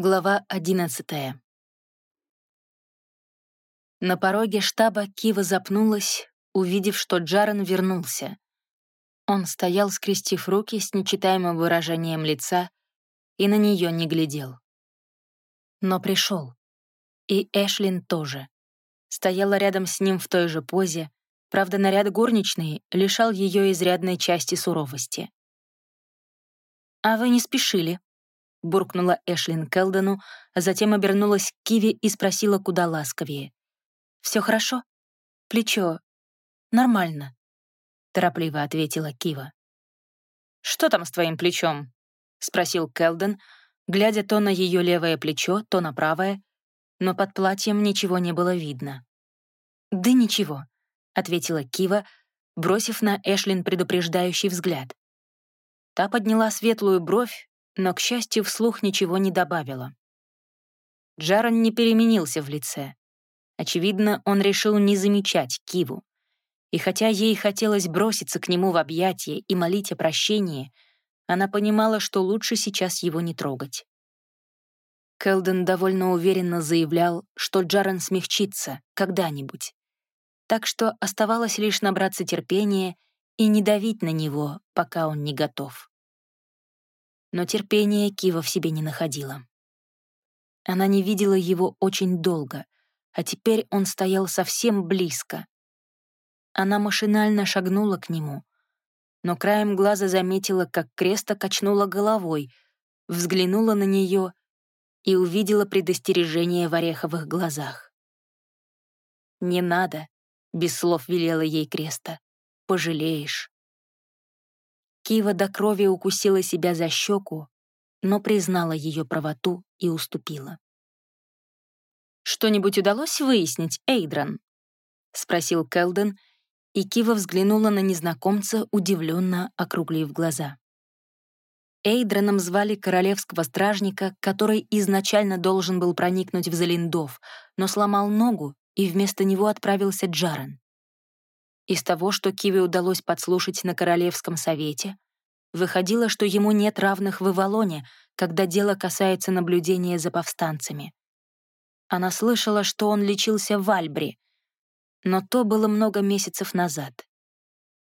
Глава одиннадцатая. На пороге штаба Кива запнулась, увидев, что Джарен вернулся. Он стоял, скрестив руки с нечитаемым выражением лица, и на нее не глядел. Но пришел. И Эшлин тоже. Стояла рядом с ним в той же позе, правда, наряд горничной лишал ее изрядной части суровости. «А вы не спешили», — буркнула Эшлин Келдену, а затем обернулась к Киви и спросила куда ласковее. «Все хорошо? Плечо? Нормально», — торопливо ответила Кива. «Что там с твоим плечом?» — спросил Келден, глядя то на ее левое плечо, то на правое, но под платьем ничего не было видно. «Да ничего», — ответила Кива, бросив на Эшлин предупреждающий взгляд. Та подняла светлую бровь, но, к счастью, вслух ничего не добавила. Джаран не переменился в лице. Очевидно, он решил не замечать Киву. И хотя ей хотелось броситься к нему в объятия и молить о прощении, она понимала, что лучше сейчас его не трогать. Келден довольно уверенно заявлял, что Джаран смягчится когда-нибудь. Так что оставалось лишь набраться терпения и не давить на него, пока он не готов но терпения Кива в себе не находила. Она не видела его очень долго, а теперь он стоял совсем близко. Она машинально шагнула к нему, но краем глаза заметила, как Креста качнула головой, взглянула на нее и увидела предостережение в ореховых глазах. «Не надо», — без слов велела ей Креста, — «пожалеешь». Кива до крови укусила себя за щеку, но признала ее правоту и уступила. «Что-нибудь удалось выяснить, Эйдран?» — спросил Келден, и Кива взглянула на незнакомца, удивленно округлив глаза. Эйдраном звали королевского стражника, который изначально должен был проникнуть в Залиндов, но сломал ногу, и вместо него отправился Джарен. Из того, что Киве удалось подслушать на Королевском совете, выходило, что ему нет равных в Ивалоне, когда дело касается наблюдения за повстанцами. Она слышала, что он лечился в Альбре, но то было много месяцев назад.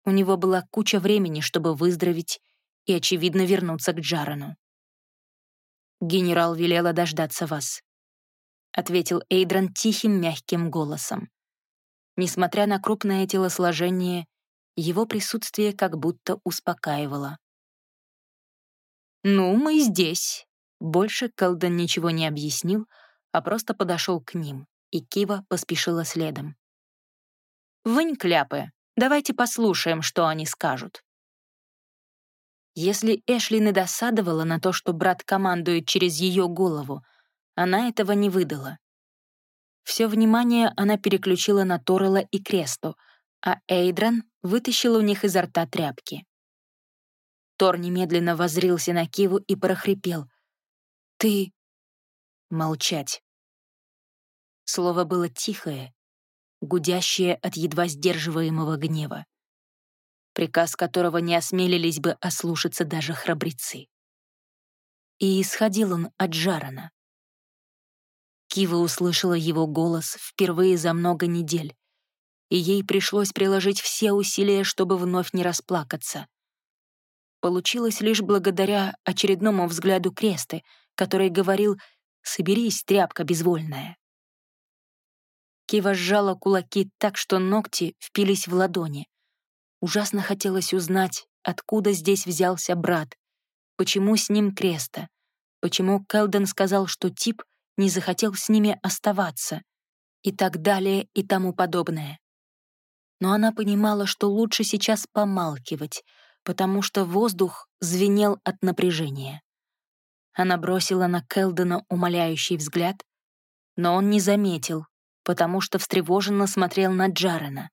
У него была куча времени, чтобы выздороветь и, очевидно, вернуться к Джарану. «Генерал велела дождаться вас», — ответил Эйдран тихим, мягким голосом. Несмотря на крупное телосложение, его присутствие как будто успокаивало. «Ну, мы здесь». Больше Кэлден ничего не объяснил, а просто подошел к ним, и Кива поспешила следом. «Вынь кляпы, давайте послушаем, что они скажут». Если Эшли не досадовала на то, что брат командует через ее голову, она этого не выдала. Все внимание она переключила на Торрелла и Кресту, а Эйдран вытащил у них изо рта тряпки. Тор немедленно возрился на Киву и прохрипел. «Ты...» Молчать. Слово было тихое, гудящее от едва сдерживаемого гнева, приказ которого не осмелились бы ослушаться даже храбрецы. И исходил он от Жарана. Кива услышала его голос впервые за много недель, и ей пришлось приложить все усилия, чтобы вновь не расплакаться. Получилось лишь благодаря очередному взгляду Кресты, который говорил «Соберись, тряпка безвольная». Кива сжала кулаки так, что ногти впились в ладони. Ужасно хотелось узнать, откуда здесь взялся брат, почему с ним Креста, почему Келден сказал, что тип не захотел с ними оставаться, и так далее и тому подобное. Но она понимала, что лучше сейчас помалкивать, потому что воздух звенел от напряжения. Она бросила на Келдена умоляющий взгляд, но он не заметил, потому что встревоженно смотрел на Джарена.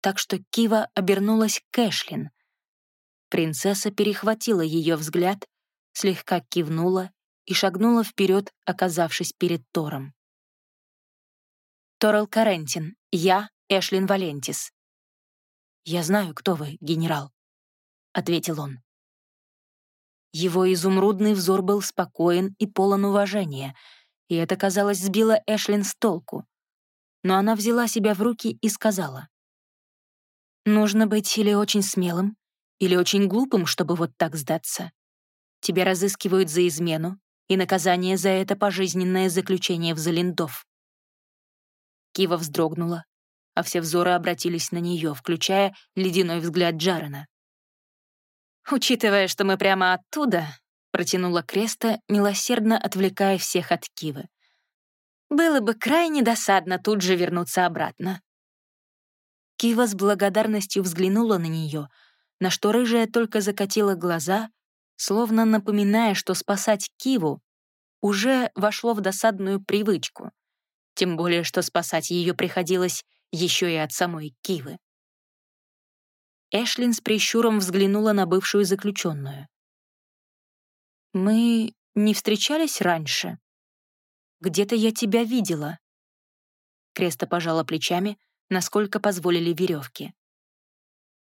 Так что Кива обернулась к Эшлин. Принцесса перехватила ее взгляд, слегка кивнула и шагнула вперед, оказавшись перед Тором. «Торел Карентин, я Эшлин Валентис». «Я знаю, кто вы, генерал», — ответил он. Его изумрудный взор был спокоен и полон уважения, и это, казалось, сбило Эшлин с толку. Но она взяла себя в руки и сказала. «Нужно быть или очень смелым, или очень глупым, чтобы вот так сдаться. Тебя разыскивают за измену, и наказание за это — пожизненное заключение в Залиндов». Кива вздрогнула, а все взоры обратились на нее, включая ледяной взгляд Джарена. «Учитывая, что мы прямо оттуда», — протянула Креста, милосердно отвлекая всех от Кивы. «Было бы крайне досадно тут же вернуться обратно». Кива с благодарностью взглянула на нее, на что рыжая только закатила глаза, словно напоминая, что спасать Киву уже вошло в досадную привычку, тем более что спасать ее приходилось еще и от самой Кивы. Эшлин с прищуром взглянула на бывшую заключенную. «Мы не встречались раньше? Где-то я тебя видела». Креста пожала плечами, насколько позволили веревки.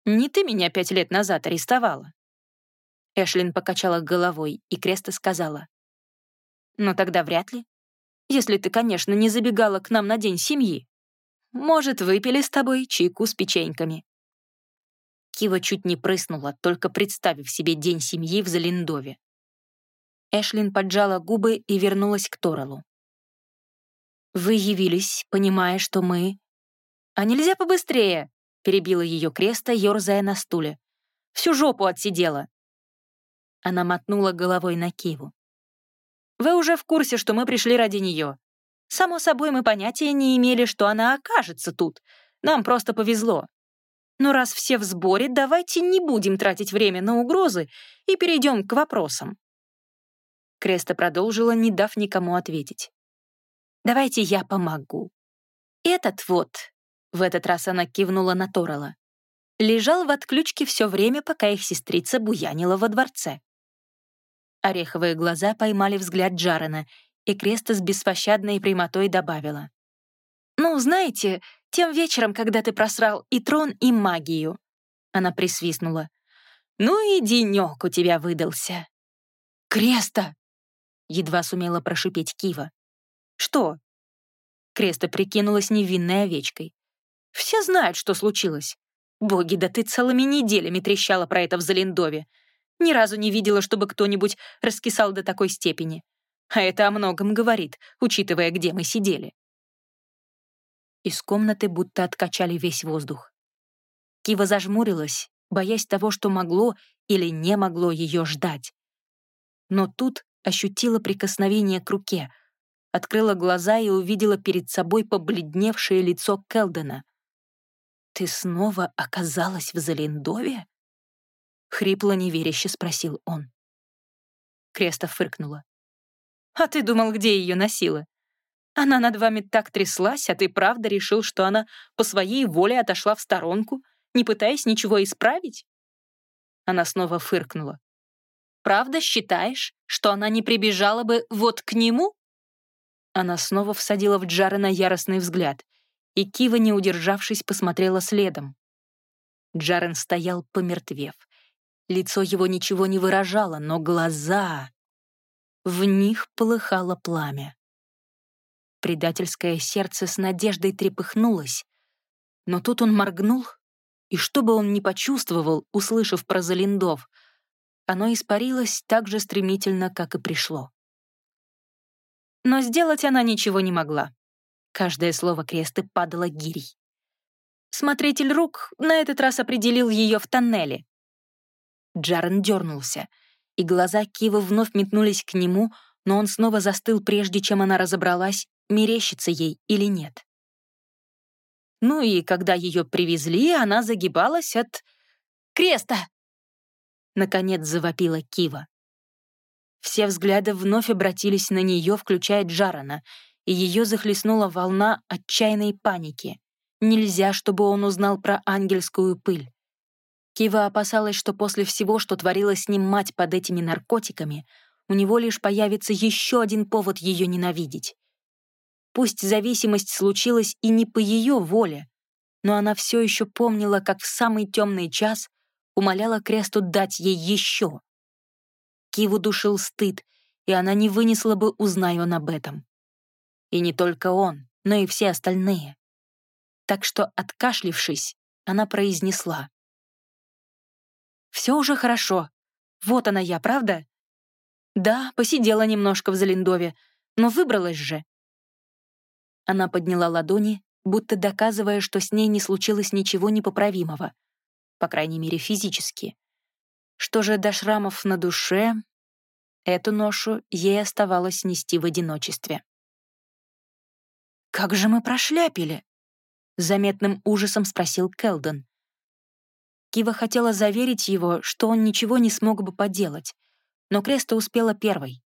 «Не ты меня пять лет назад арестовала». Эшлин покачала головой, и Креста сказала. «Но тогда вряд ли. Если ты, конечно, не забегала к нам на день семьи. Может, выпили с тобой чайку с печеньками». Кива чуть не прыснула, только представив себе день семьи в Залиндове. Эшлин поджала губы и вернулась к Торалу. «Вы явились, понимая, что мы...» «А нельзя побыстрее?» — перебила ее креста, ерзая на стуле. «Всю жопу отсидела!» Она мотнула головой на Киву. «Вы уже в курсе, что мы пришли ради нее. Само собой, мы понятия не имели, что она окажется тут. Нам просто повезло. Но раз все в сборе, давайте не будем тратить время на угрозы и перейдем к вопросам. Креста продолжила, не дав никому ответить. «Давайте я помогу. Этот вот», — в этот раз она кивнула на Торала, лежал в отключке все время, пока их сестрица буянила во дворце. Ореховые глаза поймали взгляд Джарена, и Креста с беспощадной прямотой добавила. «Ну, знаете, тем вечером, когда ты просрал и трон, и магию». Она присвистнула. «Ну и денёк у тебя выдался». «Креста!» — едва сумела прошипеть Кива. «Что?» Креста прикинулась невинной овечкой. «Все знают, что случилось. Боги, да ты целыми неделями трещала про это в Залиндове. Ни разу не видела, чтобы кто-нибудь раскисал до такой степени. А это о многом говорит, учитывая, где мы сидели. Из комнаты будто откачали весь воздух. Кива зажмурилась, боясь того, что могло или не могло ее ждать. Но тут ощутила прикосновение к руке, открыла глаза и увидела перед собой побледневшее лицо Келдена. «Ты снова оказалась в Залиндове?» Хрипло неверяще спросил он. Креста фыркнула. «А ты думал, где ее носила? Она над вами так тряслась, а ты правда решил, что она по своей воле отошла в сторонку, не пытаясь ничего исправить?» Она снова фыркнула. «Правда считаешь, что она не прибежала бы вот к нему?» Она снова всадила в Джарена яростный взгляд, и Кива, не удержавшись, посмотрела следом. Джарен стоял, помертвев. Лицо его ничего не выражало, но глаза... В них полыхало пламя. Предательское сердце с надеждой трепыхнулось. Но тут он моргнул, и что бы он ни почувствовал, услышав про Залиндов, оно испарилось так же стремительно, как и пришло. Но сделать она ничего не могла. Каждое слово кресты падало гирей. Смотритель рук на этот раз определил ее в тоннеле. Джарен дернулся, и глаза Кивы вновь метнулись к нему, но он снова застыл, прежде чем она разобралась, мерещится ей или нет. Ну и когда ее привезли, она загибалась от... «Креста!» Наконец завопила Кива. Все взгляды вновь обратились на нее, включая Джарана, и ее захлестнула волна отчаянной паники. Нельзя, чтобы он узнал про ангельскую пыль. Кива опасалась, что после всего, что творила с ним мать под этими наркотиками, у него лишь появится еще один повод ее ненавидеть. Пусть зависимость случилась и не по ее воле, но она все еще помнила, как в самый темный час умоляла Кресту дать ей еще. Киву душил стыд, и она не вынесла бы, узнай он об этом. И не только он, но и все остальные. Так что, откашлившись, она произнесла. «Все уже хорошо. Вот она я, правда?» «Да, посидела немножко в Залиндове, но выбралась же». Она подняла ладони, будто доказывая, что с ней не случилось ничего непоправимого, по крайней мере, физически. Что же до шрамов на душе, эту ношу ей оставалось нести в одиночестве. «Как же мы прошляпили?» — заметным ужасом спросил Келден. Кива хотела заверить его, что он ничего не смог бы поделать, но Креста успела первой.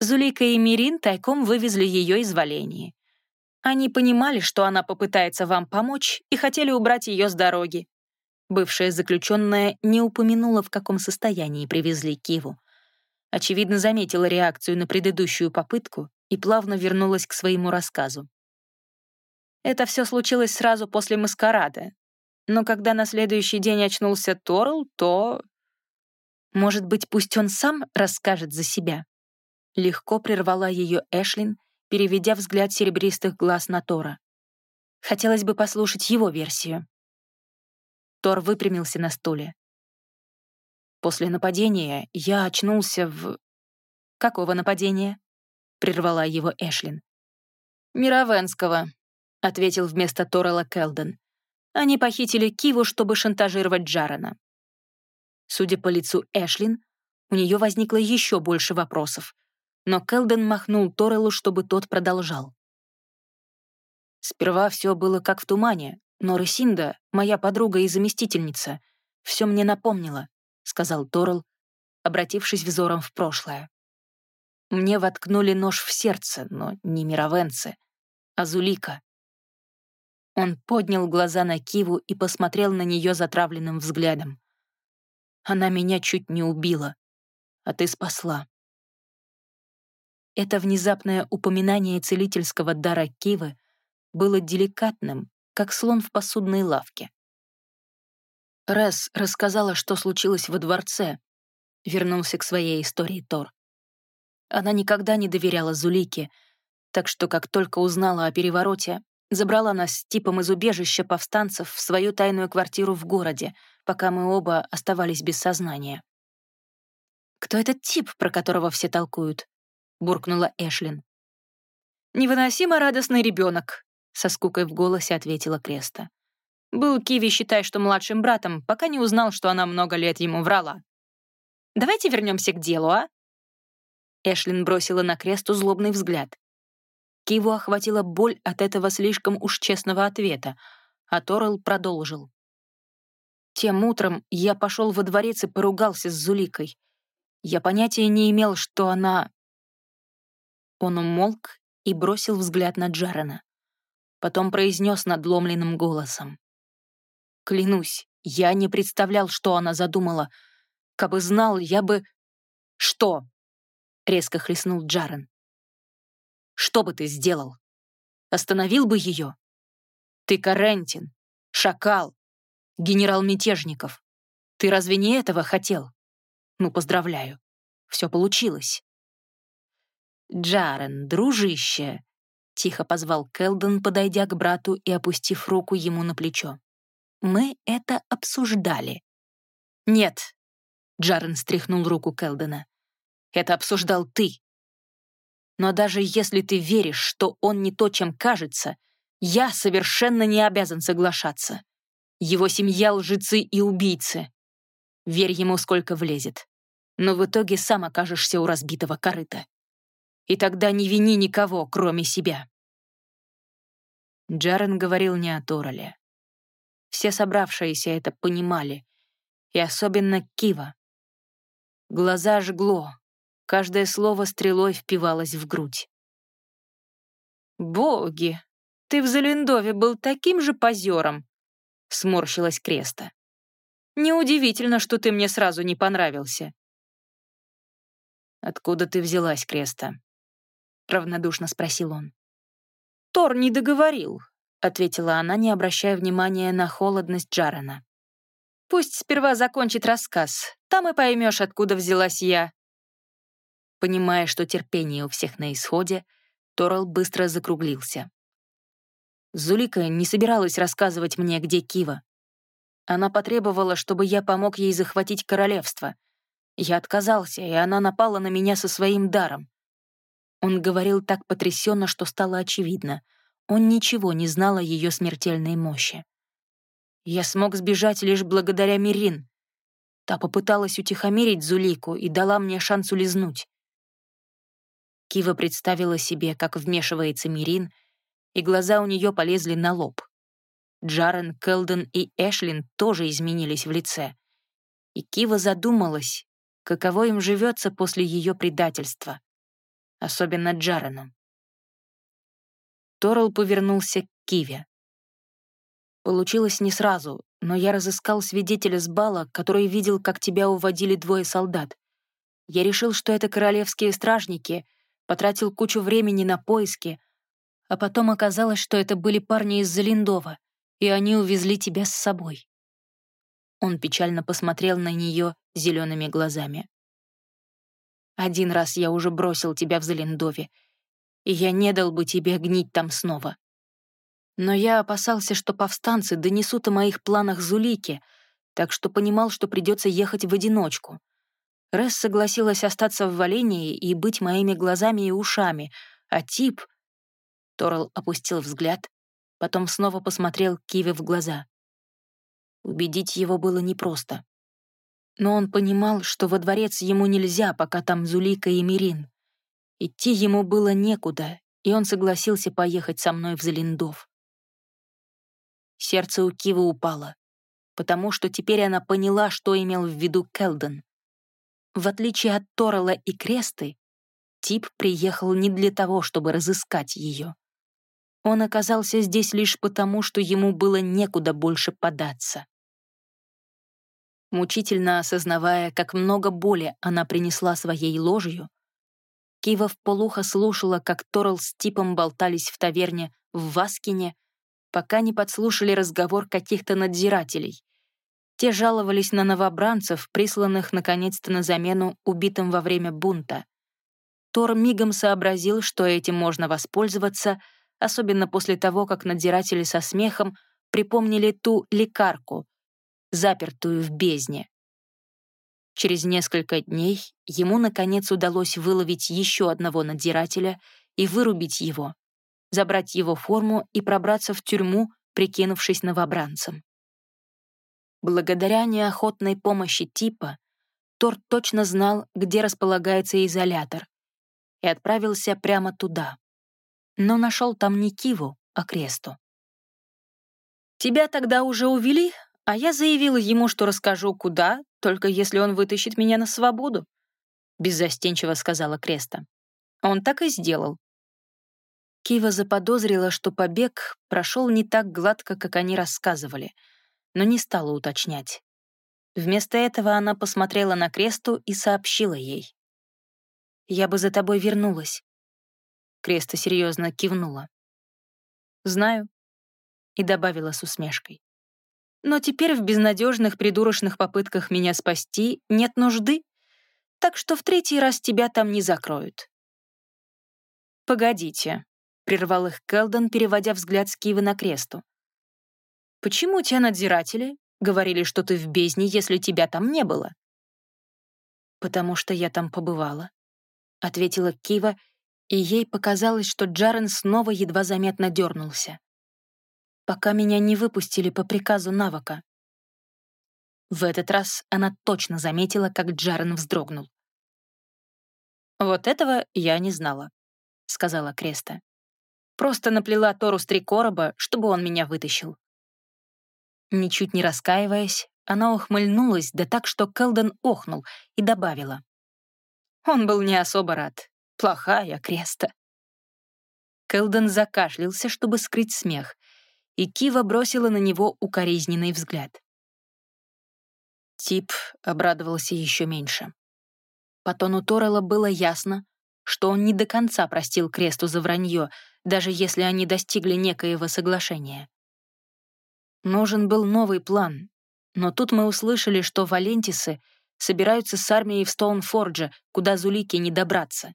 Зулика и Мирин тайком вывезли ее из Валении. Они понимали, что она попытается вам помочь, и хотели убрать ее с дороги. Бывшая заключенная не упомянула, в каком состоянии привезли Киву. Очевидно, заметила реакцию на предыдущую попытку и плавно вернулась к своему рассказу. Это все случилось сразу после маскарада. Но когда на следующий день очнулся Торл, то... Может быть, пусть он сам расскажет за себя? Легко прервала ее Эшлин, переведя взгляд серебристых глаз на Тора. Хотелось бы послушать его версию. Тор выпрямился на стуле. После нападения я очнулся в... Какого нападения? Прервала его Эшлин. Мировенского, ответил вместо Торрелла Келден. Они похитили Киву, чтобы шантажировать Джарена. Судя по лицу Эшлин, у нее возникло еще больше вопросов, но Келден махнул Торреллу, чтобы тот продолжал. Сперва все было как в тумане, но Ресинда, моя подруга и заместительница, все мне напомнила, сказал Торрелл, обратившись взором в прошлое. Мне воткнули нож в сердце, но не мировенцы, а Зулика. Он поднял глаза на Киву и посмотрел на нее затравленным взглядом. Она меня чуть не убила, а ты спасла. Это внезапное упоминание целительского дара Кивы было деликатным, как слон в посудной лавке. Рес рассказала, что случилось во дворце, вернулся к своей истории Тор. Она никогда не доверяла Зулике, так что как только узнала о перевороте, забрала нас с типом из убежища повстанцев в свою тайную квартиру в городе, пока мы оба оставались без сознания. «Кто этот тип, про которого все толкуют?» — буркнула Эшлин. «Невыносимо радостный ребенок», — со скукой в голосе ответила Креста. «Был Киви, считай, что младшим братом, пока не узнал, что она много лет ему врала. Давайте вернемся к делу, а?» Эшлин бросила на Кресту злобный взгляд. Киву охватила боль от этого слишком уж честного ответа, а Торрелл продолжил. Тем утром я пошел во дворец и поругался с Зуликой. Я понятия не имел, что она... Он умолк и бросил взгляд на Джарена. Потом произнес надломленным голосом. «Клянусь, я не представлял, что она задумала. Кабы знал, я бы...» «Что?» — резко хлестнул Джарен. «Что бы ты сделал? Остановил бы ее? Ты Карентин, шакал, генерал Мятежников. Ты разве не этого хотел? Ну, поздравляю. Все получилось». «Джарен, дружище!» — тихо позвал Келден, подойдя к брату и опустив руку ему на плечо. «Мы это обсуждали». «Нет», — Джарен стряхнул руку Келдена. Это обсуждал ты. Но даже если ты веришь, что он не то, чем кажется, я совершенно не обязан соглашаться. Его семья — лжецы и убийцы. Верь ему, сколько влезет. Но в итоге сам окажешься у разбитого корыта. И тогда не вини никого, кроме себя. Джарен говорил не о Тороле. Все собравшиеся это понимали, и особенно Кива. Глаза жгло, Каждое слово стрелой впивалось в грудь. «Боги, ты в Залендове был таким же позером!» — сморщилась Креста. «Неудивительно, что ты мне сразу не понравился». «Откуда ты взялась, Креста?» — равнодушно спросил он. «Тор не договорил», — ответила она, не обращая внимания на холодность Джарена. «Пусть сперва закончит рассказ, Там и поймешь, откуда взялась я». Понимая, что терпение у всех на исходе, Торал быстро закруглился. Зулика не собиралась рассказывать мне, где Кива. Она потребовала, чтобы я помог ей захватить королевство. Я отказался, и она напала на меня со своим даром. Он говорил так потрясенно, что стало очевидно. Он ничего не знал о ее смертельной мощи. Я смог сбежать лишь благодаря Мирин. Та попыталась утихомирить Зулику и дала мне шанс улизнуть. Кива представила себе, как вмешивается Мирин, и глаза у нее полезли на лоб. Джарен, Келден и Эшлин тоже изменились в лице. И Кива задумалась, каково им живется после ее предательства. Особенно Джарену. Торл повернулся к Киве. Получилось не сразу, но я разыскал свидетеля с бала, который видел, как тебя уводили двое солдат. Я решил, что это королевские стражники, потратил кучу времени на поиски, а потом оказалось, что это были парни из Залиндова, и они увезли тебя с собой. Он печально посмотрел на нее зелеными глазами. «Один раз я уже бросил тебя в Залиндове, и я не дал бы тебе гнить там снова. Но я опасался, что повстанцы донесут о моих планах Зулике, так что понимал, что придется ехать в одиночку. Ресс согласилась остаться в Валении и быть моими глазами и ушами, а Тип... Торл опустил взгляд, потом снова посмотрел Киве в глаза. Убедить его было непросто. Но он понимал, что во дворец ему нельзя, пока там Зулика и Мирин. Идти ему было некуда, и он согласился поехать со мной в Залиндов. Сердце у Кивы упало, потому что теперь она поняла, что имел в виду Келден. В отличие от Торрелла и Кресты, Тип приехал не для того, чтобы разыскать ее. Он оказался здесь лишь потому, что ему было некуда больше податься. Мучительно осознавая, как много боли она принесла своей ложью, Кива вполуха слушала, как Торл с Типом болтались в таверне в Васкине, пока не подслушали разговор каких-то надзирателей. Те жаловались на новобранцев, присланных наконец-то на замену убитым во время бунта. Тор мигом сообразил, что этим можно воспользоваться, особенно после того, как надзиратели со смехом припомнили ту лекарку, запертую в бездне. Через несколько дней ему, наконец, удалось выловить еще одного надзирателя и вырубить его, забрать его форму и пробраться в тюрьму, прикинувшись новобранцем. Благодаря неохотной помощи типа, Тор точно знал, где располагается изолятор, и отправился прямо туда. Но нашел там не Киву, а Кресту. «Тебя тогда уже увели, а я заявила ему, что расскажу, куда, только если он вытащит меня на свободу», — беззастенчиво сказала Креста. Он так и сделал. Кива заподозрила, что побег прошел не так гладко, как они рассказывали, но не стала уточнять. Вместо этого она посмотрела на Кресту и сообщила ей. «Я бы за тобой вернулась». Креста серьезно кивнула. «Знаю», — и добавила с усмешкой. Но теперь в безнадежных придурочных попытках меня спасти нет нужды, так что в третий раз тебя там не закроют. «Погодите», — прервал их Келдон, переводя взгляд с Кивы на кресту. «Почему те надзиратели говорили, что ты в бездне, если тебя там не было?» «Потому что я там побывала», — ответила Кива, и ей показалось, что Джарен снова едва заметно дернулся пока меня не выпустили по приказу Навака. В этот раз она точно заметила, как Джарен вздрогнул. «Вот этого я не знала», — сказала Креста. «Просто наплела Тору с три короба, чтобы он меня вытащил». Ничуть не раскаиваясь, она ухмыльнулась, да так, что Келден охнул и добавила. Он был не особо рад. Плохая Креста. Келден закашлялся, чтобы скрыть смех, и Кива бросила на него укоризненный взгляд. Тип обрадовался еще меньше. По тону Торрелла было ясно, что он не до конца простил Кресту за вранье, даже если они достигли некоего соглашения. Нужен был новый план, но тут мы услышали, что валентисы собираются с армией в Стоунфордже, куда Зулики не добраться.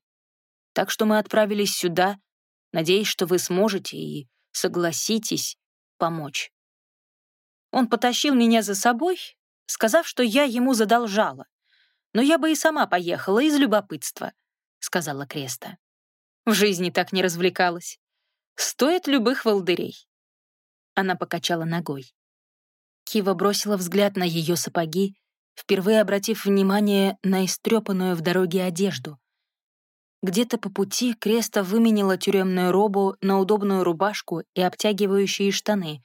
Так что мы отправились сюда, надеясь, что вы сможете и согласитесь помочь. Он потащил меня за собой, сказав, что я ему задолжала. Но я бы и сама поехала из любопытства, — сказала Креста. В жизни так не развлекалась. Стоит любых волдырей. Она покачала ногой. Кива бросила взгляд на ее сапоги, впервые обратив внимание на истрепанную в дороге одежду. Где-то по пути Креста выменила тюремную робу на удобную рубашку и обтягивающие штаны,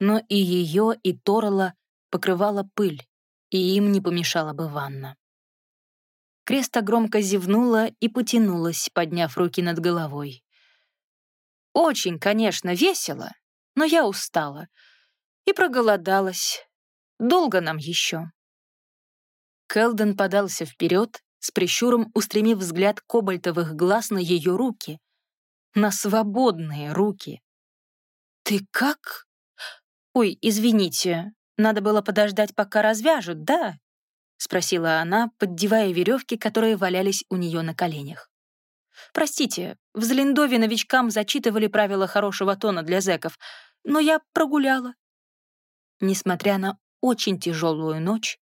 но и ее, и Торла покрывала пыль, и им не помешала бы ванна. Креста громко зевнула и потянулась, подняв руки над головой. «Очень, конечно, весело, но я устала и проголодалась. Долго нам еще. Келден подался вперед, с прищуром устремив взгляд кобальтовых глаз на ее руки. На свободные руки. «Ты как?» «Ой, извините, надо было подождать, пока развяжут, да?» — спросила она, поддевая веревки, которые валялись у нее на коленях. «Простите, в Зелендове новичкам зачитывали правила хорошего тона для зэков, но я прогуляла». Несмотря на очень тяжелую ночь,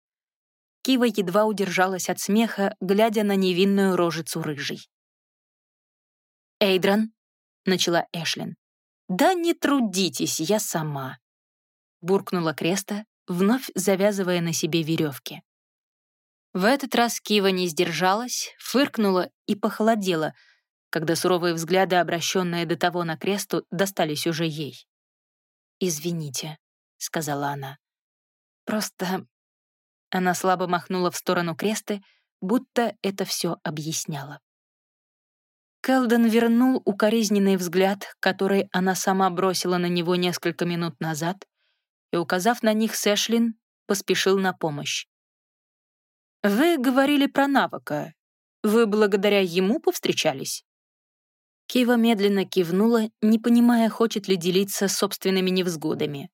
Кива едва удержалась от смеха, глядя на невинную рожицу рыжей. «Эйдран», — начала Эшлин. «Да не трудитесь, я сама», — буркнула Креста, вновь завязывая на себе веревки. В этот раз Кива не сдержалась, фыркнула и похолодела, когда суровые взгляды, обращенные до того на Кресту, достались уже ей. «Извините», — сказала она. «Просто она слабо махнула в сторону Кресты, будто это все объясняло. Келден вернул укоризненный взгляд, который она сама бросила на него несколько минут назад, и, указав на них Сэшлин, поспешил на помощь. «Вы говорили про навыка. Вы благодаря ему повстречались?» Кива медленно кивнула, не понимая, хочет ли делиться собственными невзгодами.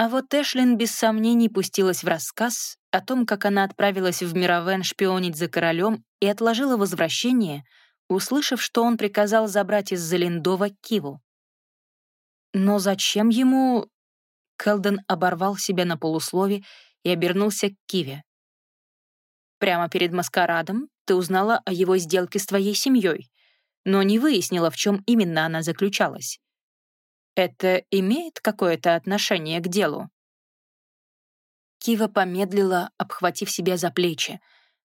А вот Эшлин без сомнений пустилась в рассказ о том, как она отправилась в Мировен шпионить за королем и отложила возвращение, услышав, что он приказал забрать из Залиндова Киву. Но зачем ему... Келден оборвал себя на полуслове и обернулся к Киве. «Прямо перед маскарадом ты узнала о его сделке с твоей семьей, но не выяснила, в чем именно она заключалась. Это имеет какое-то отношение к делу?» Кива помедлила, обхватив себя за плечи,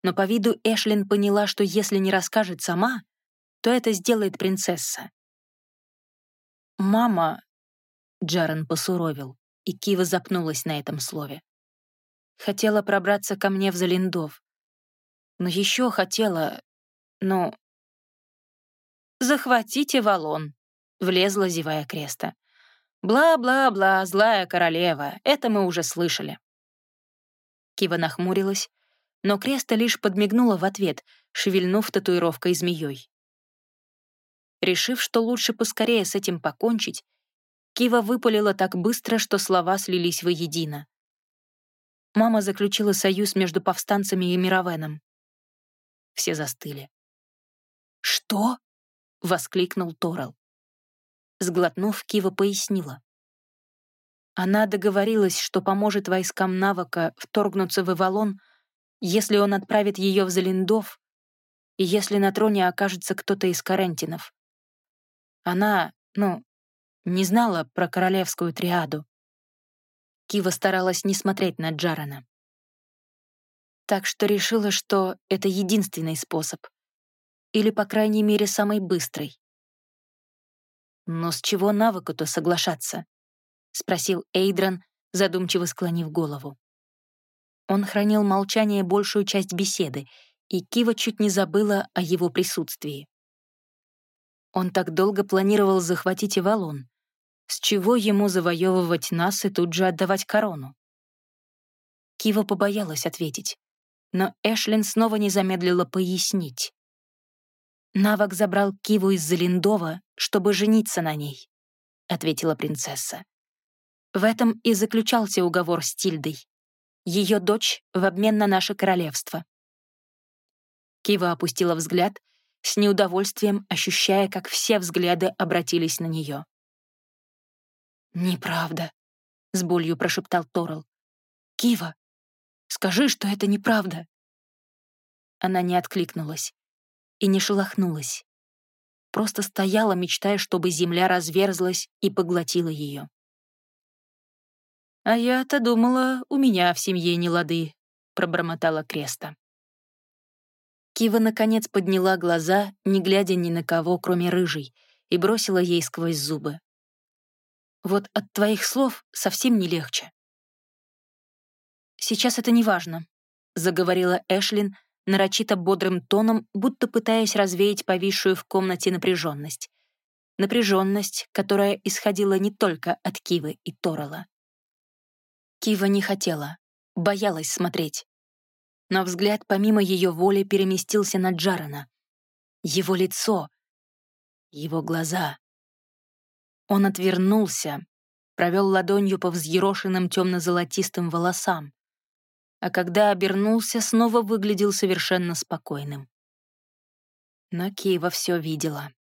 но по виду Эшлин поняла, что если не расскажет сама, то это сделает принцесса. «Мама...» — Джарен посуровил, и Кива запнулась на этом слове. «Хотела пробраться ко мне в Залиндов. Но еще хотела... ну...» «Захватите валон», Влезла, зевая креста. «Бла-бла-бла, злая королева, это мы уже слышали». Кива нахмурилась, но Креста лишь подмигнула в ответ, шевельнув татуировкой змеей. Решив, что лучше поскорее с этим покончить, Кива выпалила так быстро, что слова слились воедино. Мама заключила союз между повстанцами и Мировеном. Все застыли. «Что?» — воскликнул Торал. Сглотнув, Кива пояснила. Она договорилась, что поможет войскам навыка вторгнуться в Эвалон, если он отправит ее в Залиндов и если на троне окажется кто-то из Карентинов. Она, ну, не знала про королевскую триаду. Кива старалась не смотреть на Джарана. Так что решила, что это единственный способ. Или, по крайней мере, самый быстрый. «Но с чего навыку-то соглашаться?» — спросил Эйдран, задумчиво склонив голову. Он хранил молчание большую часть беседы, и Кива чуть не забыла о его присутствии. Он так долго планировал захватить Ивалон. С чего ему завоевывать нас и тут же отдавать корону? Кива побоялась ответить, но Эшлин снова не замедлила пояснить. Навок забрал Киву из Залиндова, чтобы жениться на ней», — ответила принцесса. В этом и заключался уговор с Тильдой. ее дочь в обмен на наше королевство. Кива опустила взгляд, с неудовольствием ощущая, как все взгляды обратились на нее. «Неправда», — с болью прошептал Торл. «Кива, скажи, что это неправда». Она не откликнулась и не шелохнулась. Просто стояла, мечтая, чтобы земля разверзлась и поглотила ее. «А я-то думала, у меня в семье не лады», — пробормотала Креста. Кива, наконец, подняла глаза, не глядя ни на кого, кроме рыжей, и бросила ей сквозь зубы. «Вот от твоих слов совсем не легче». «Сейчас это не важно», — заговорила Эшлин нарочито бодрым тоном, будто пытаясь развеять повисшую в комнате напряженность. Напряженность, которая исходила не только от Кивы и Торала. Кива не хотела, боялась смотреть. Но взгляд помимо ее воли переместился на Джарана. Его лицо, его глаза. Он отвернулся, провел ладонью по взъерошенным темно-золотистым волосам, а когда обернулся, снова выглядел совершенно спокойным. Но Киева все видела.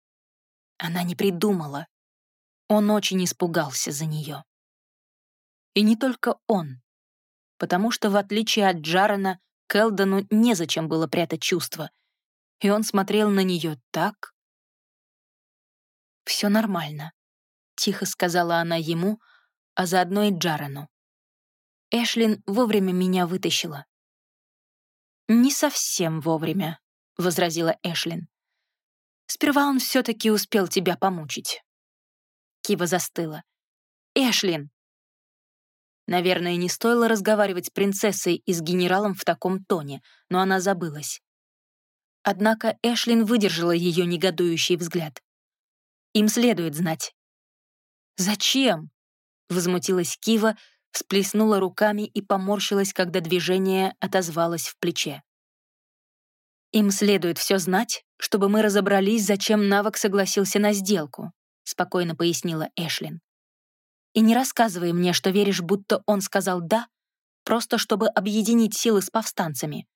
Она не придумала. Он очень испугался за нее. И не только он. Потому что, в отличие от Джарена, Келдону незачем было прятать чувства. И он смотрел на нее так... «Все нормально», — тихо сказала она ему, а заодно и Джарену. Эшлин вовремя меня вытащила. «Не совсем вовремя», — возразила Эшлин. «Сперва он все-таки успел тебя помучить». Кива застыла. «Эшлин!» Наверное, не стоило разговаривать с принцессой и с генералом в таком тоне, но она забылась. Однако Эшлин выдержала ее негодующий взгляд. «Им следует знать». «Зачем?» — возмутилась Кива, всплеснула руками и поморщилась, когда движение отозвалось в плече. «Им следует все знать, чтобы мы разобрались, зачем Навок согласился на сделку», — спокойно пояснила Эшлин. И не рассказывай мне, что веришь, будто он сказал «да», просто чтобы объединить силы с повстанцами.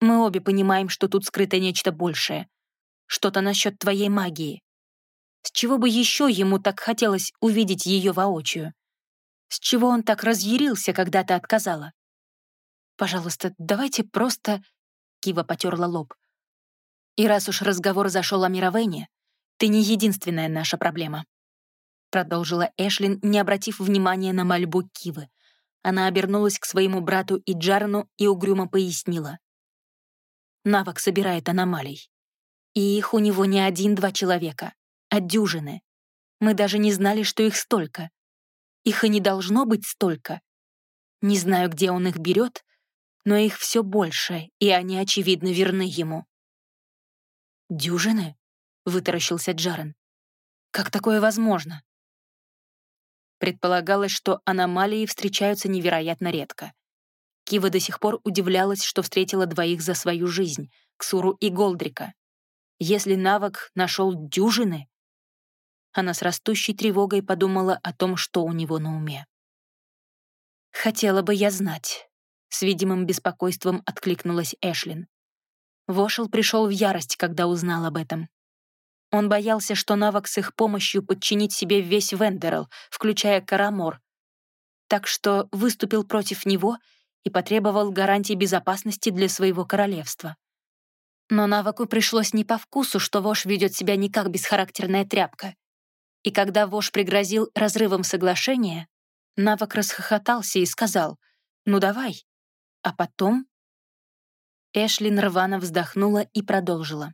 Мы обе понимаем, что тут скрыто нечто большее. Что-то насчет твоей магии. С чего бы еще ему так хотелось увидеть ее воочию? С чего он так разъярился, когда ты отказала? Пожалуйста, давайте просто... Кива потерла лоб. И раз уж разговор зашел о Мировене, ты не единственная наша проблема продолжила Эшлин, не обратив внимания на мольбу Кивы. Она обернулась к своему брату и Джарну и угрюмо пояснила. Навок собирает аномалий. И их у него не один-два человека, а дюжины. Мы даже не знали, что их столько. Их и не должно быть столько. Не знаю, где он их берет, но их все больше, и они, очевидно, верны ему. «Дюжины?» — вытаращился Джарен. «Как такое возможно?» Предполагалось, что аномалии встречаются невероятно редко. Кива до сих пор удивлялась, что встретила двоих за свою жизнь — Ксуру и Голдрика. Если навык нашел дюжины... Она с растущей тревогой подумала о том, что у него на уме. «Хотела бы я знать», — с видимым беспокойством откликнулась Эшлин. Вошел пришел в ярость, когда узнал об этом. Он боялся, что навык с их помощью подчинить себе весь Вендерл, включая Карамор. Так что выступил против него и потребовал гарантий безопасности для своего королевства. Но Наваку пришлось не по вкусу, что Вош ведет себя не как бесхарактерная тряпка. И когда Вош пригрозил разрывом соглашения, Навак расхохотался и сказал «Ну давай». А потом... Эшлин рвано вздохнула и продолжила.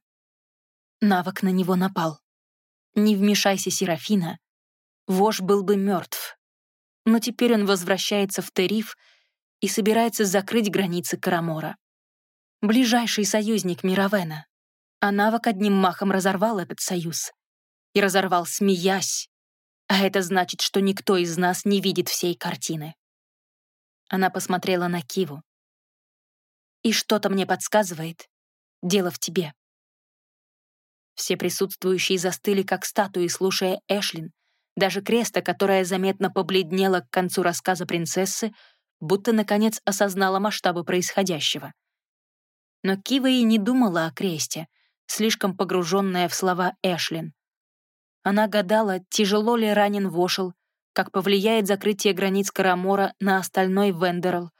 Навок на него напал. Не вмешайся, Серафина. Вож был бы мертв. Но теперь он возвращается в Териф и собирается закрыть границы Карамора. Ближайший союзник Мировена. А Навок одним махом разорвал этот союз. И разорвал, смеясь. А это значит, что никто из нас не видит всей картины. Она посмотрела на Киву. И что-то мне подсказывает. Дело в тебе. Все присутствующие застыли как статуи, слушая Эшлин. Даже Креста, которая заметно побледнела к концу рассказа принцессы, будто наконец осознала масштабы происходящего. Но Кива и не думала о кресте, слишком погруженная в слова Эшлин. Она гадала, тяжело ли ранен Вошел, как повлияет закрытие границ Карамора на остальной Вендерл,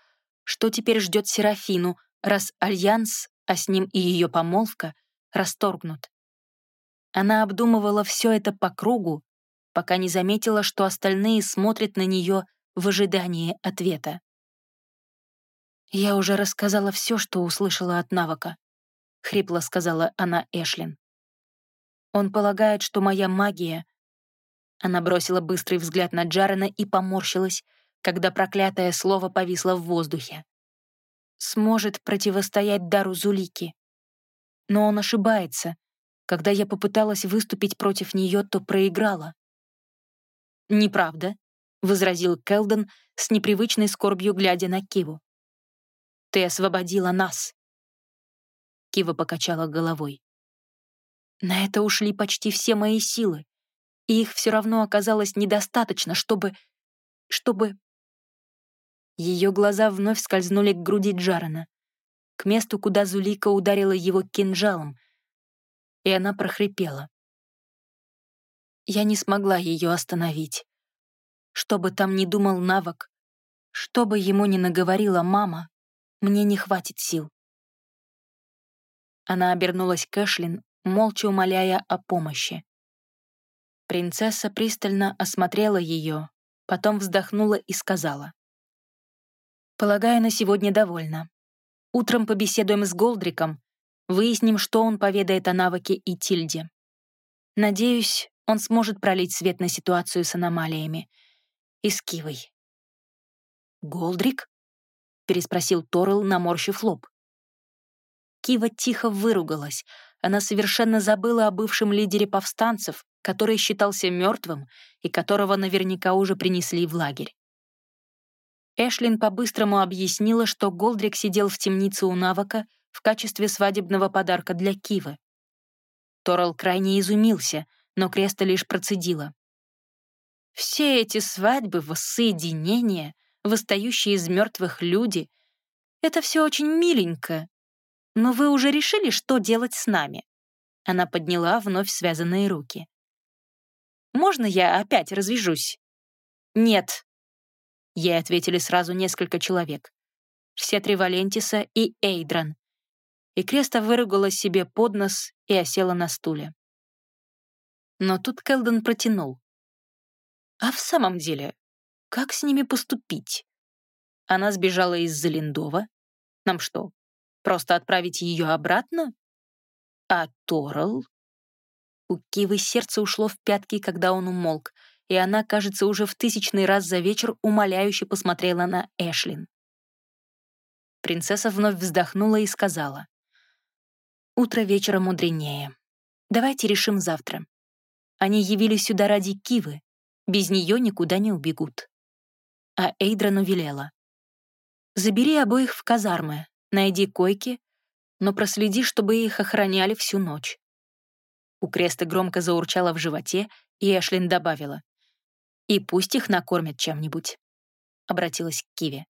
что теперь ждет Серафину, раз Альянс, а с ним и ее помолвка, расторгнут. Она обдумывала все это по кругу, пока не заметила, что остальные смотрят на нее в ожидании ответа. «Я уже рассказала все, что услышала от навыка», — хрипло сказала она Эшлин. «Он полагает, что моя магия...» Она бросила быстрый взгляд на Джарена и поморщилась, когда проклятое слово повисло в воздухе. «Сможет противостоять дару Зулики. Но он ошибается. Когда я попыталась выступить против нее, то проиграла. «Неправда», — возразил Келден с непривычной скорбью, глядя на Киву. «Ты освободила нас». Кива покачала головой. На это ушли почти все мои силы, и их все равно оказалось недостаточно, чтобы... чтобы... Ее глаза вновь скользнули к груди Джарана, к месту, куда Зулика ударила его кинжалом, и она прохрипела. Я не смогла ее остановить. Что бы там ни думал навык, что бы ему ни наговорила мама, мне не хватит сил. Она обернулась к Эшлин, молча умоляя о помощи. Принцесса пристально осмотрела ее, потом вздохнула и сказала. «Полагаю, на сегодня довольно. Утром побеседуем с Голдриком, выясним, что он поведает о навыке и Тильде. Надеюсь, он сможет пролить свет на ситуацию с аномалиями. И с Кивой. «Голдрик?» — переспросил Торрелл, наморщив лоб. Кива тихо выругалась. Она совершенно забыла о бывшем лидере повстанцев, который считался мертвым и которого наверняка уже принесли в лагерь. Эшлин по-быстрому объяснила, что Голдрик сидел в темнице у Навака в качестве свадебного подарка для Кивы. Торрелл крайне изумился — но Креста лишь процедила. «Все эти свадьбы, воссоединения, восстающие из мертвых люди — это все очень миленько. Но вы уже решили, что делать с нами?» Она подняла вновь связанные руки. «Можно я опять развяжусь?» «Нет», — ей ответили сразу несколько человек. Все три Валентиса и Эйдран. И Креста выругала себе под нос и осела на стуле. Но тут Келден протянул. «А в самом деле, как с ними поступить? Она сбежала из Залиндова. Нам что, просто отправить ее обратно? А Торл?» У Кивы сердце ушло в пятки, когда он умолк, и она, кажется, уже в тысячный раз за вечер умоляюще посмотрела на Эшлин. Принцесса вновь вздохнула и сказала. «Утро вечера мудренее. Давайте решим завтра. Они явились сюда ради Кивы, без нее никуда не убегут. А Эйдрану велела. «Забери обоих в казармы, найди койки, но проследи, чтобы их охраняли всю ночь». У Креста громко заурчало в животе, и Эшлин добавила. «И пусть их накормят чем-нибудь», — обратилась к Киве.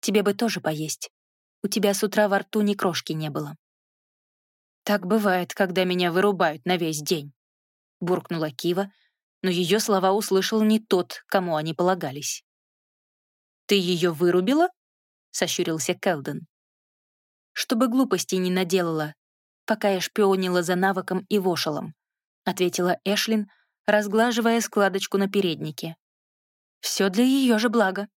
«Тебе бы тоже поесть. У тебя с утра во рту ни крошки не было». «Так бывает, когда меня вырубают на весь день», — буркнула Кива, но ее слова услышал не тот, кому они полагались. «Ты ее вырубила?» — сощурился Келден. «Чтобы глупостей не наделала, пока я шпионила за навыком и вошелом», — ответила Эшлин, разглаживая складочку на переднике. «Все для ее же блага».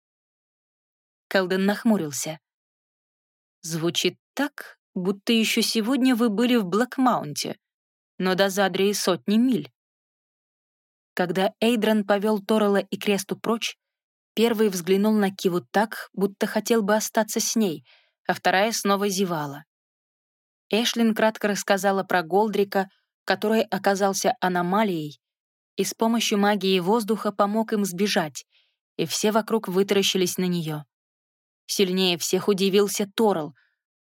Келден нахмурился. «Звучит так, будто еще сегодня вы были в Блэкмаунте, но до Задрии сотни миль. Когда Эйдран повел Торрелла и Кресту прочь, первый взглянул на Киву так, будто хотел бы остаться с ней, а вторая снова зевала. Эшлин кратко рассказала про Голдрика, который оказался аномалией, и с помощью магии воздуха помог им сбежать, и все вокруг вытаращились на нее. Сильнее всех удивился Торрелл.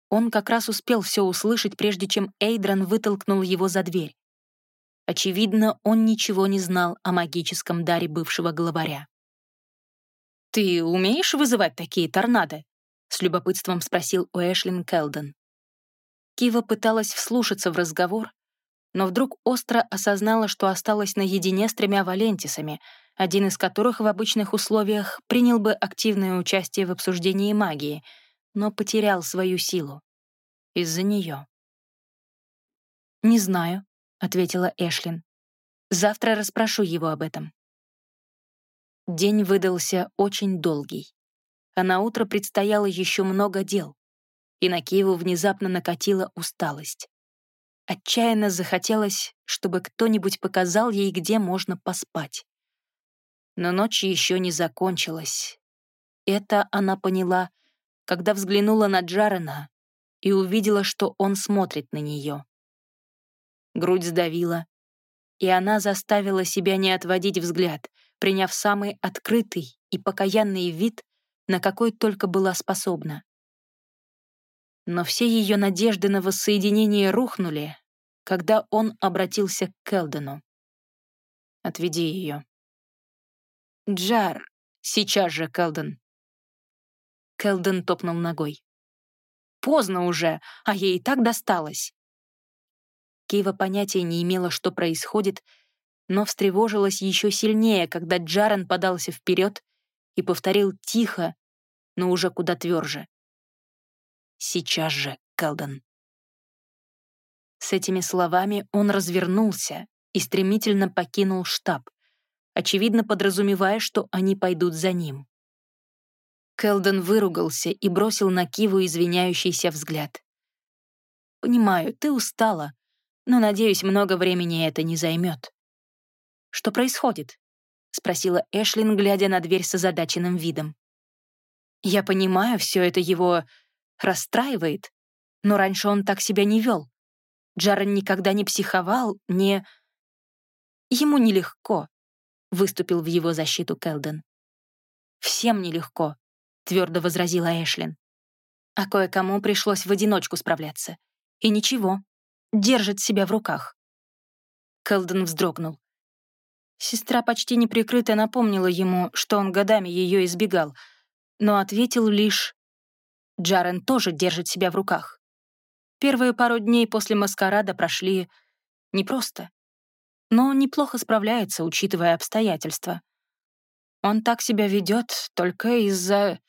Он как раз успел все услышать, прежде чем Эйдран вытолкнул его за дверь. Очевидно, он ничего не знал о магическом даре бывшего главаря. «Ты умеешь вызывать такие торнадо?» — с любопытством спросил у Эшлин Келден. Кива пыталась вслушаться в разговор, но вдруг остро осознала, что осталась наедине с тремя Валентисами, один из которых в обычных условиях принял бы активное участие в обсуждении магии, но потерял свою силу. Из-за нее. «Не знаю», — ответила Эшлин. «Завтра расспрошу его об этом». День выдался очень долгий, а на утро предстояло еще много дел, и на Киеву внезапно накатила усталость. Отчаянно захотелось, чтобы кто-нибудь показал ей, где можно поспать. Но ночь еще не закончилась. Это она поняла, когда взглянула на Джарена и увидела, что он смотрит на нее. Грудь сдавила, и она заставила себя не отводить взгляд, приняв самый открытый и покаянный вид, на какой только была способна. Но все ее надежды на воссоединение рухнули, когда он обратился к Келдену. «Отведи ее». «Джар, сейчас же, Келден». Келден топнул ногой. «Поздно уже, а ей и так досталось». Кива понятия не имела, что происходит, но встревожилась еще сильнее, когда Джарен подался вперед и повторил тихо, но уже куда тверже. «Сейчас же, Келден». С этими словами он развернулся и стремительно покинул штаб, очевидно подразумевая, что они пойдут за ним. Келден выругался и бросил на Киву извиняющийся взгляд. «Понимаю, ты устала, но, надеюсь, много времени это не займет. «Что происходит?» — спросила Эшлин, глядя на дверь с озадаченным видом. «Я понимаю, все это его расстраивает, но раньше он так себя не вел. Джарен никогда не психовал, не... Ему нелегко», — выступил в его защиту Келден. «Всем нелегко», — твердо возразила Эшлин. «А кое-кому пришлось в одиночку справляться. И ничего, держит себя в руках». Келден вздрогнул. Сестра почти неприкрыто напомнила ему, что он годами ее избегал, но ответил лишь «Джарен тоже держит себя в руках». Первые пару дней после маскарада прошли непросто, но неплохо справляется, учитывая обстоятельства. Он так себя ведет только из-за...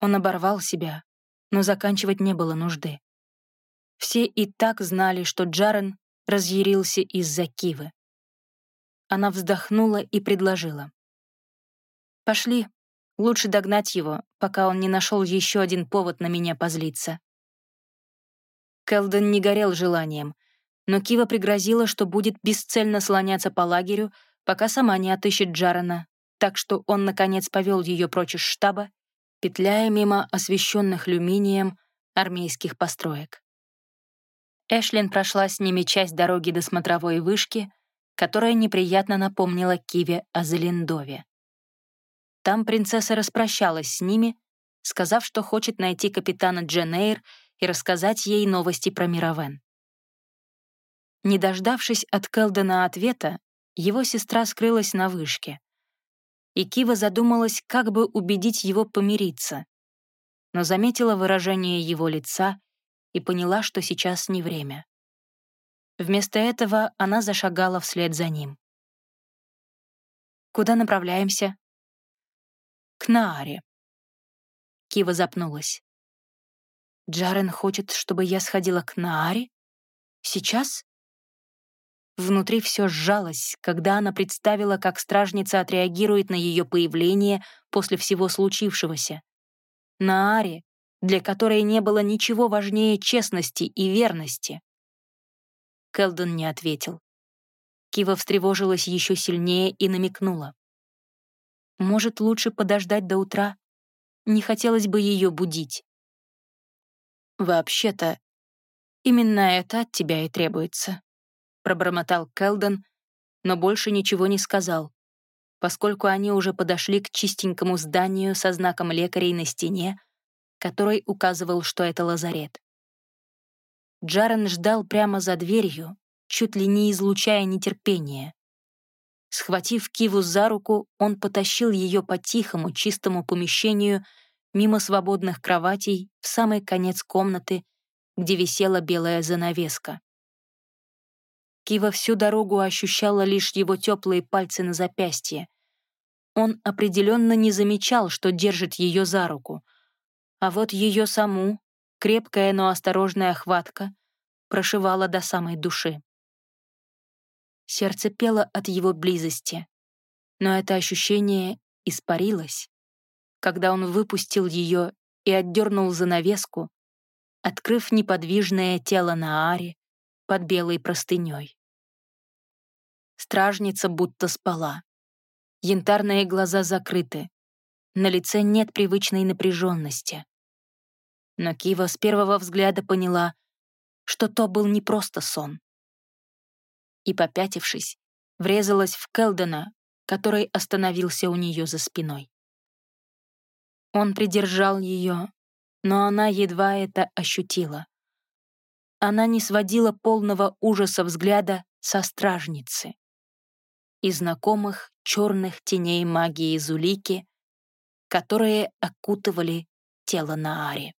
Он оборвал себя, но заканчивать не было нужды. Все и так знали, что Джарен разъярился из-за Кивы. Она вздохнула и предложила. «Пошли. Лучше догнать его, пока он не нашел еще один повод на меня позлиться». Келден не горел желанием, но Кива пригрозила, что будет бесцельно слоняться по лагерю, пока сама не отыщет Джарана, так что он, наконец, повел ее прочь из штаба, петляя мимо освещенных люминием армейских построек. Эшлин прошла с ними часть дороги до смотровой вышки, которая неприятно напомнила Киве о Залиндове. Там принцесса распрощалась с ними, сказав, что хочет найти капитана Дженейр и рассказать ей новости про Мировен. Не дождавшись от Келдена ответа, его сестра скрылась на вышке. И Кива задумалась, как бы убедить его помириться, но заметила выражение его лица и поняла, что сейчас не время. Вместо этого она зашагала вслед за ним. «Куда направляемся?» «К Нааре». Кива запнулась. «Джарен хочет, чтобы я сходила к Нааре? Сейчас?» Внутри все сжалось, когда она представила, как стражница отреагирует на ее появление после всего случившегося. Нааре, для которой не было ничего важнее честности и верности. Келден не ответил. Кива встревожилась еще сильнее и намекнула. «Может, лучше подождать до утра? Не хотелось бы ее будить». «Вообще-то, именно это от тебя и требуется», — пробормотал Келден, но больше ничего не сказал, поскольку они уже подошли к чистенькому зданию со знаком лекарей на стене, который указывал, что это лазарет. Джарен ждал прямо за дверью, чуть ли не излучая нетерпение. Схватив Киву за руку, он потащил ее по тихому, чистому помещению мимо свободных кроватей в самый конец комнаты, где висела белая занавеска. Кива всю дорогу ощущала лишь его теплые пальцы на запястье. Он определенно не замечал, что держит ее за руку. А вот ее саму, крепкая, но осторожная хватка, прошивала до самой души. Сердце пело от его близости, но это ощущение испарилось, когда он выпустил ее и отдернул занавеску, открыв неподвижное тело на аре под белой простыней. Стражница будто спала. Янтарные глаза закрыты. На лице нет привычной напряженности. Но Кива с первого взгляда поняла, что то был не просто сон и, попятившись, врезалась в Келдена, который остановился у нее за спиной. Он придержал ее, но она едва это ощутила. Она не сводила полного ужаса взгляда со стражницы и знакомых черных теней магии Зулики, которые окутывали тело Наари.